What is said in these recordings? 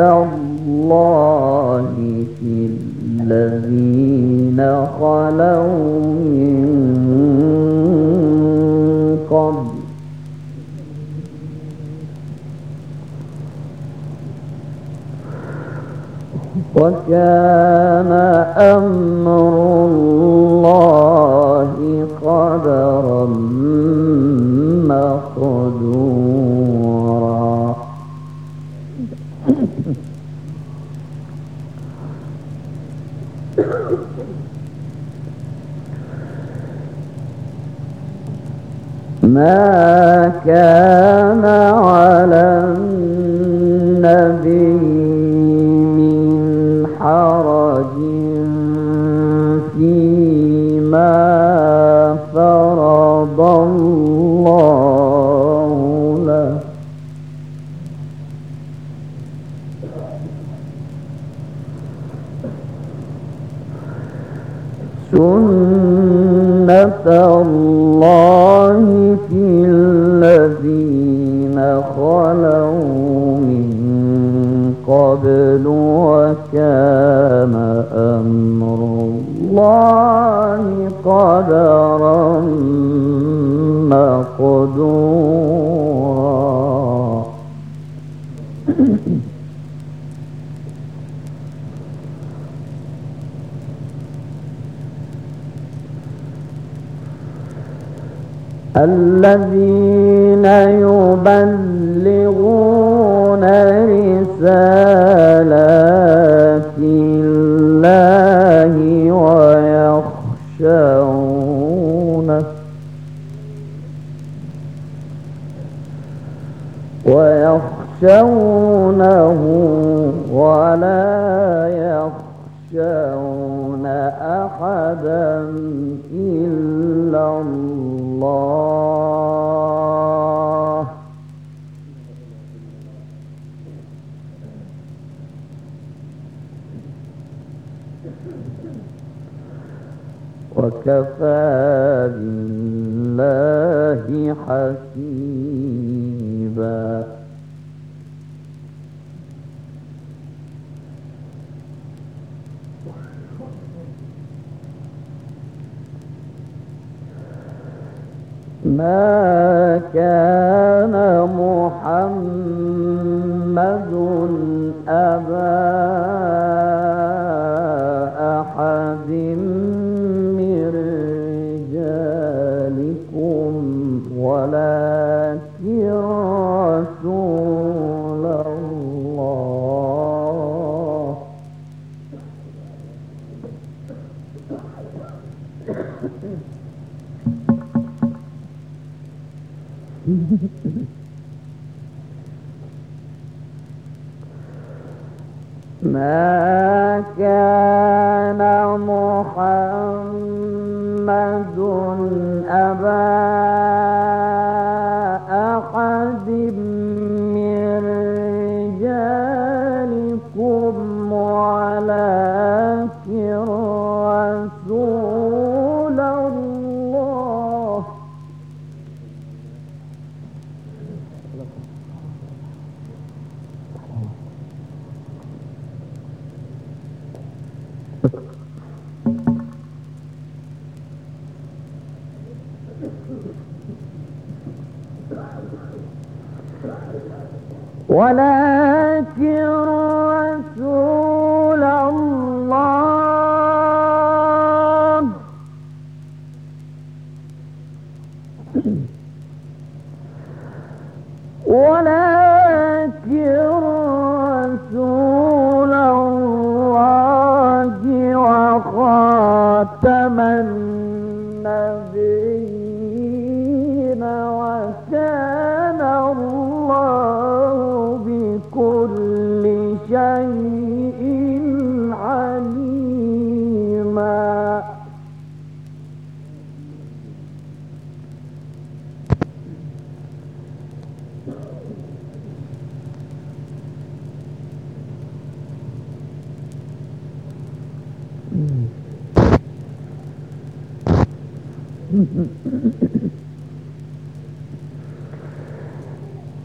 الله في الذين خلوا من قبل. وكان أمر الله ما كان على النبي من حرج فيما فرض الله له. سنة الله الذين خلوا من قبل وكان أمر الله قدرا مقدورا. الذين يبلغون رسالات الله ويخشونه ويخشونه ولا يخشون أحدا إلا الله. وكفى بالله حسيبا. ما كان محمد رسول الله. ما كان محمد أبا ولكن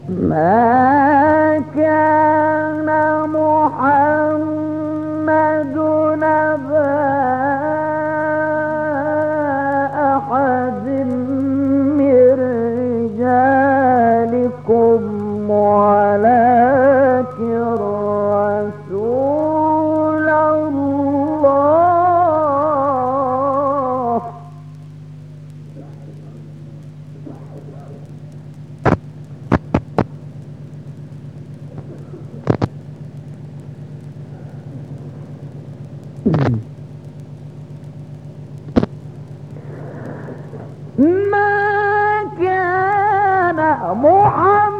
ما ما كان محمد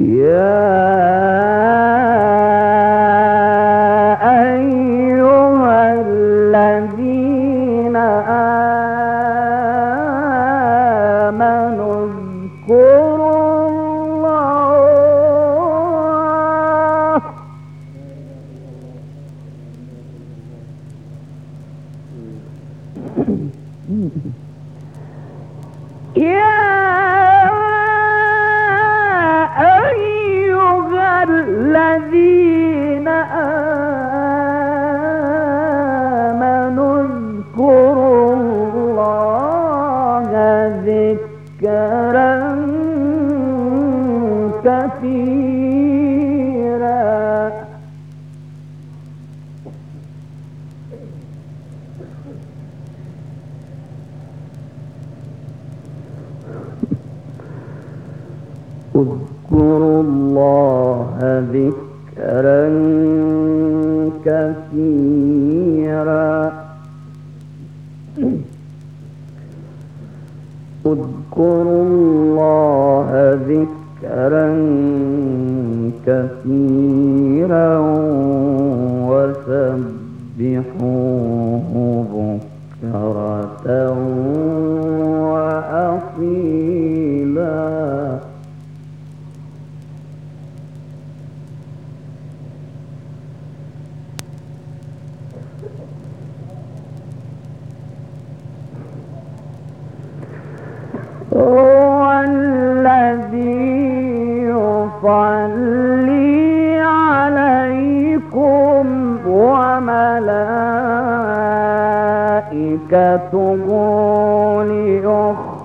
يا اذكروا الله ذكرا كثيرا. وسبحوه وملائكته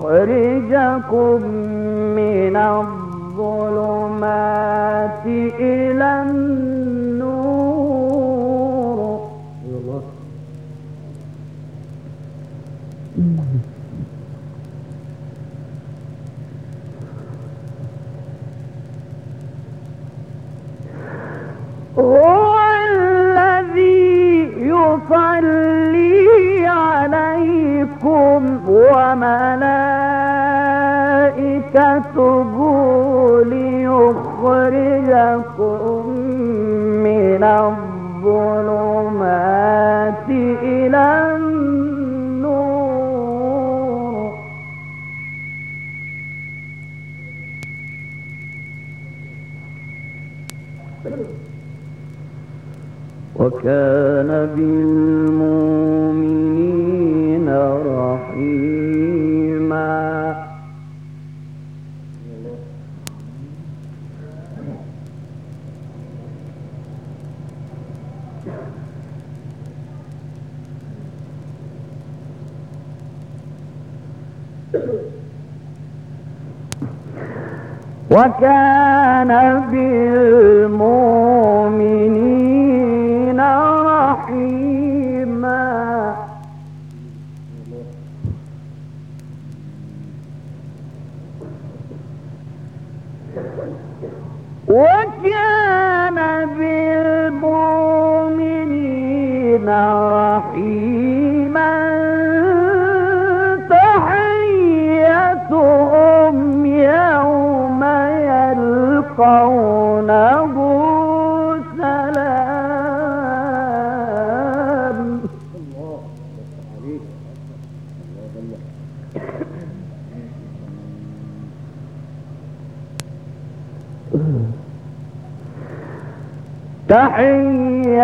ليخرجكم من الظلمات وملائكته ليخرجكم من الظلمات إلى النور. وكان بالمؤمنين رحيما وكان بالمؤمنين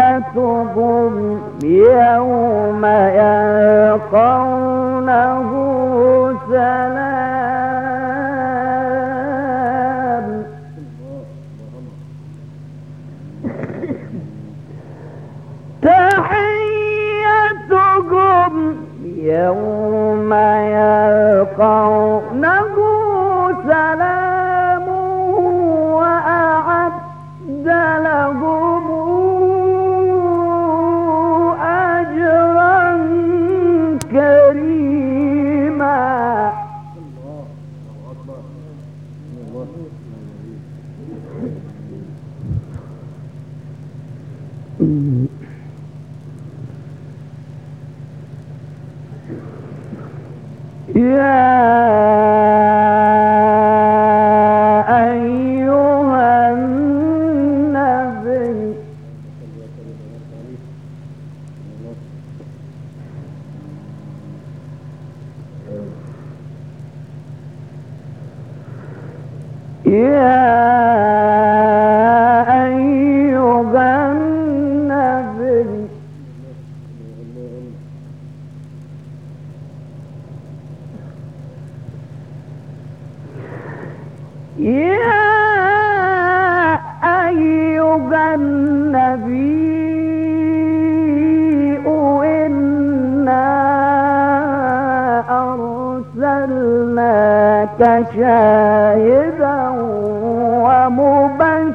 تحيتهم يوم يلقونه يلقونه أرسلناك شاهدا ومبشرا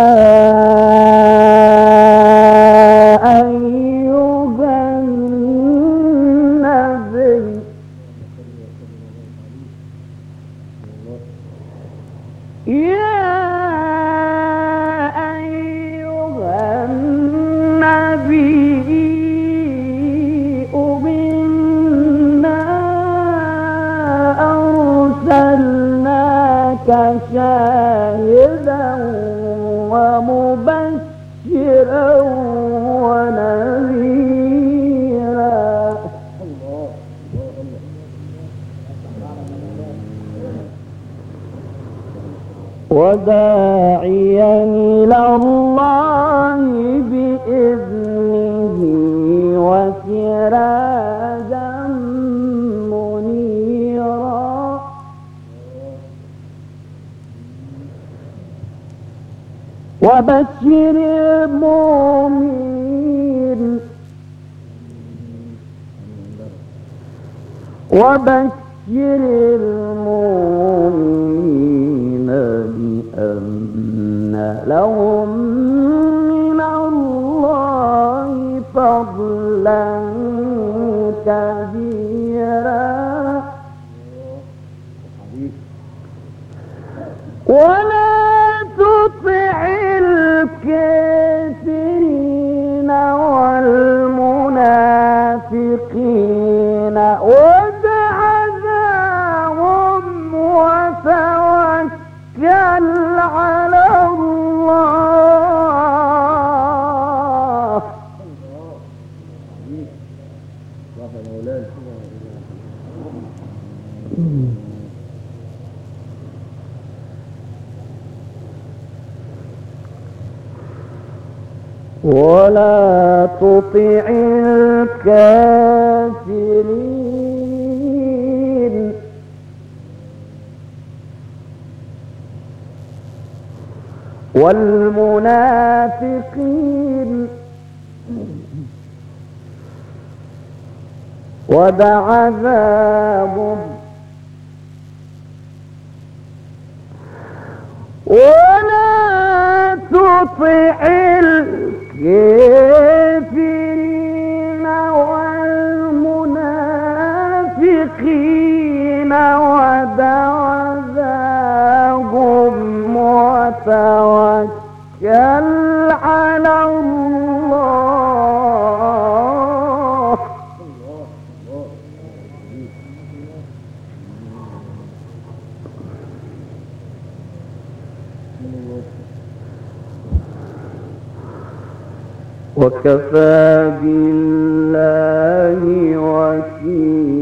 وداعيا إلى الله بإذنه وسراجا منيرا. وبشر المؤمنين. وبشر المؤمنين لهم من الله فضلا كبيرا. ولا تطع الكافرين. والمنافقين. ودع عذابهم ولا تطع الكافرين والمنافقين ودعذاهم وتوكل وكفى بالله وكيلا.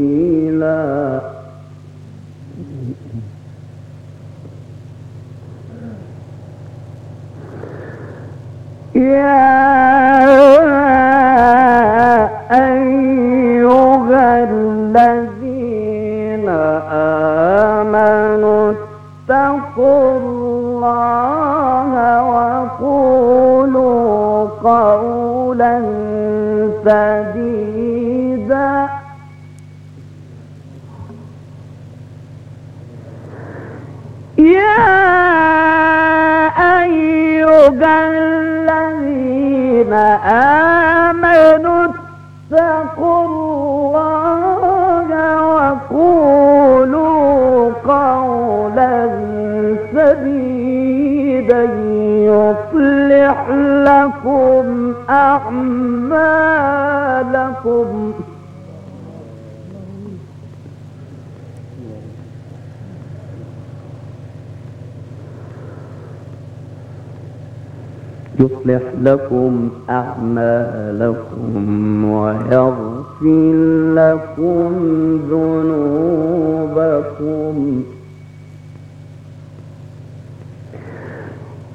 يا أيها الذين آمنوا اتقوا قولا سديدا. يا أيها الذين آمنوا اتقوا الله وقولوا قولا سديدا. أعمالكم. يصلح لكم أعمالكم ويغفر لكم ذنوبكم.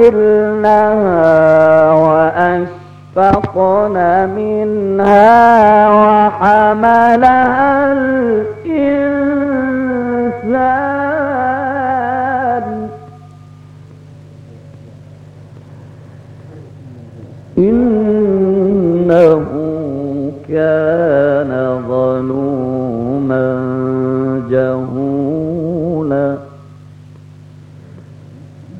يحملنها وأشفقن منها وحملها الإنسان.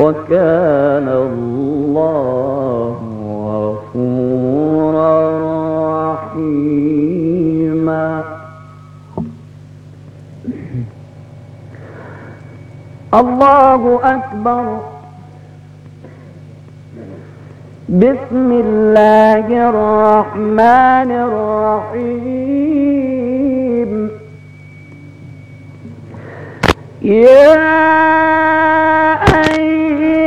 وكان الله غفورا رحيما. الله أكبر. بسم الله الرحمن الرحيم. يا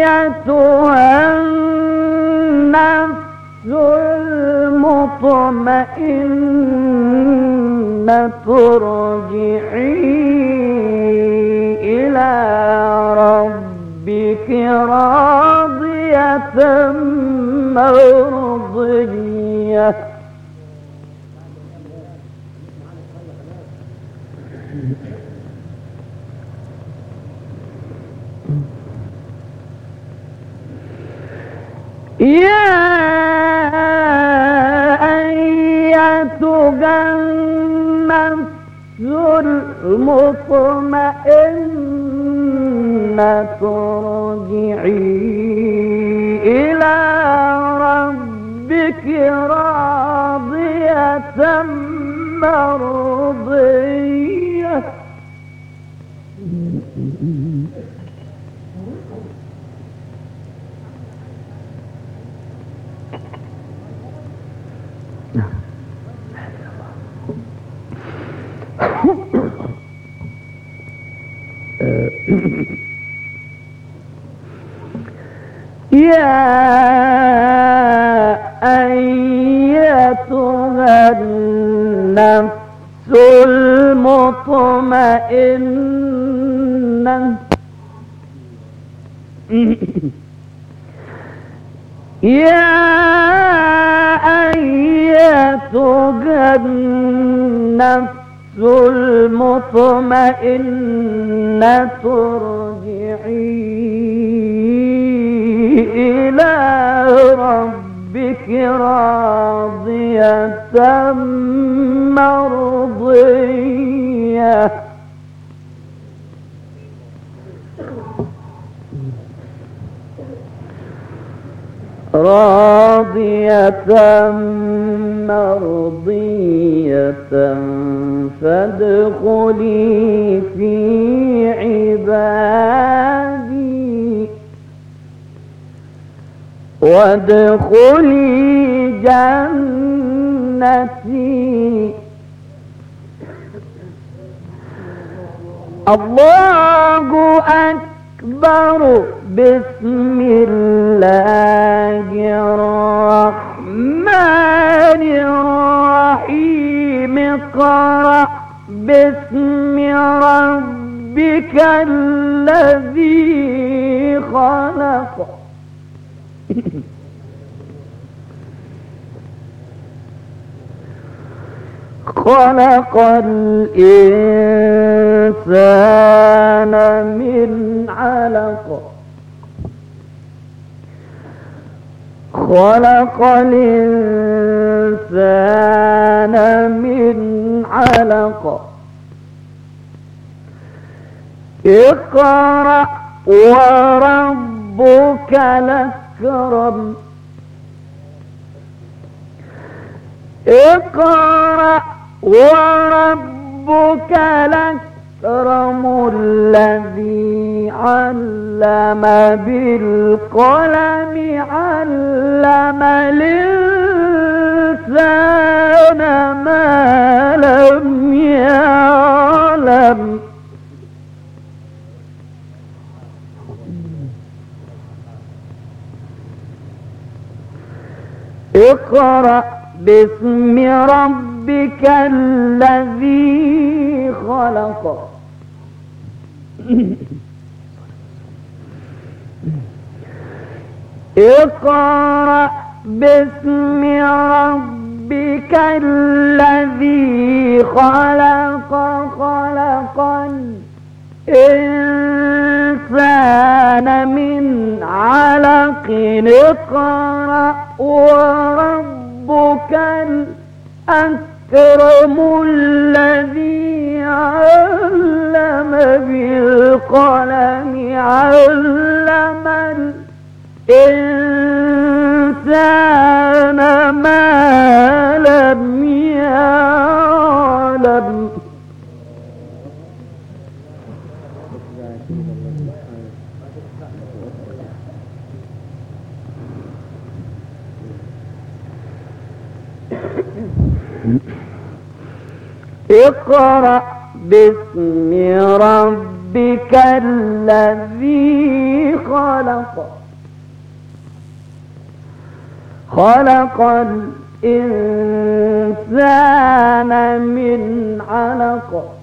أيتها النفس المطمئنة ارجعي إلى ربك راضية مرضية يا أيتها النفس المطمئنة ارجعي إلى ربك راضية مرضية. يا أيتها النفس المطمئنة. يا أيتها النفس المطمئنة ارجعي إلى ربك راضية مرضية. راضية مرضية فادخلي في عبادي. وادخلي جنتي. الله أكبر. بسم الله الرحمن الرحيم. اقرأ باسم ربك الذي خلق. خلق الإنسان من علق. خلق الإنسان من علق. اقرأ وربك الأكرم. اقرأ وربك الأكرم الذي علم بالقلم علم الإنسان ما لم يعلم. اقرأ باسم ربك الذي خلق. اقرأ باسم ربك الذي خلق. خلق الإنسان من علق. اقرأ. وربك الأكرم الذي علم بالقلم علم الإنسان. اقرأ باسم ربك الذي خلق. خلق الإنسان من علق.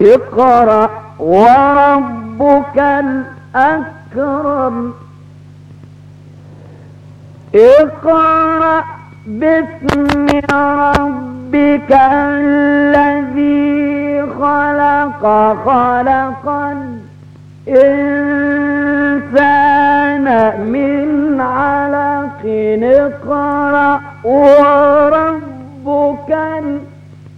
اقرأ وربك الأكرم. اقرأ باسم ربك الذي خلق خلق الإنسان من علق. اقرأ وربك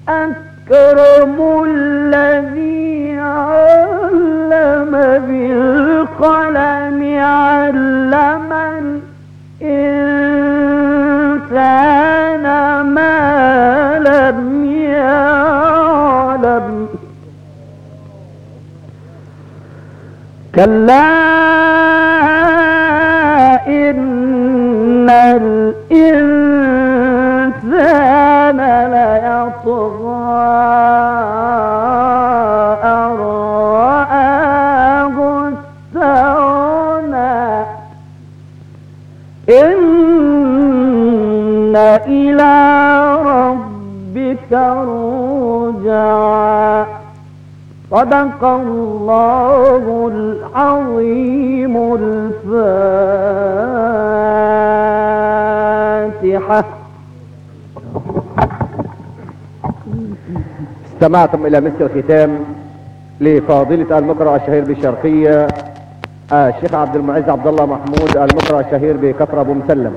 الأكرم الذي علم بالقلم علم الإنسان. كلا إن الإنسان ليطغى إلى ربك رجعا. صدق الله العظيم الفاتحة. استمعتم إلى مسك الختام لفاضلة المقرأ الشهير بالشرقية الشيخ عبد المعز عبد الله محمود المقرأ الشهير بكفر أبو مسلم